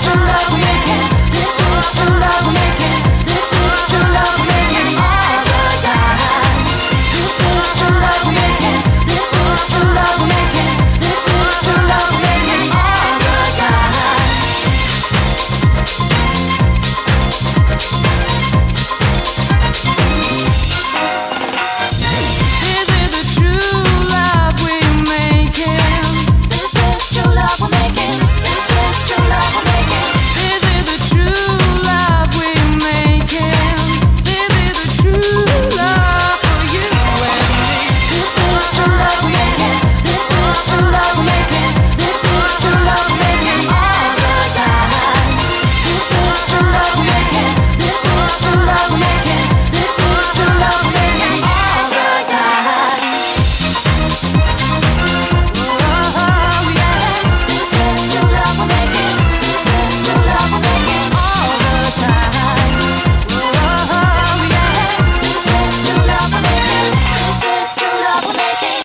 the love making. This is the love.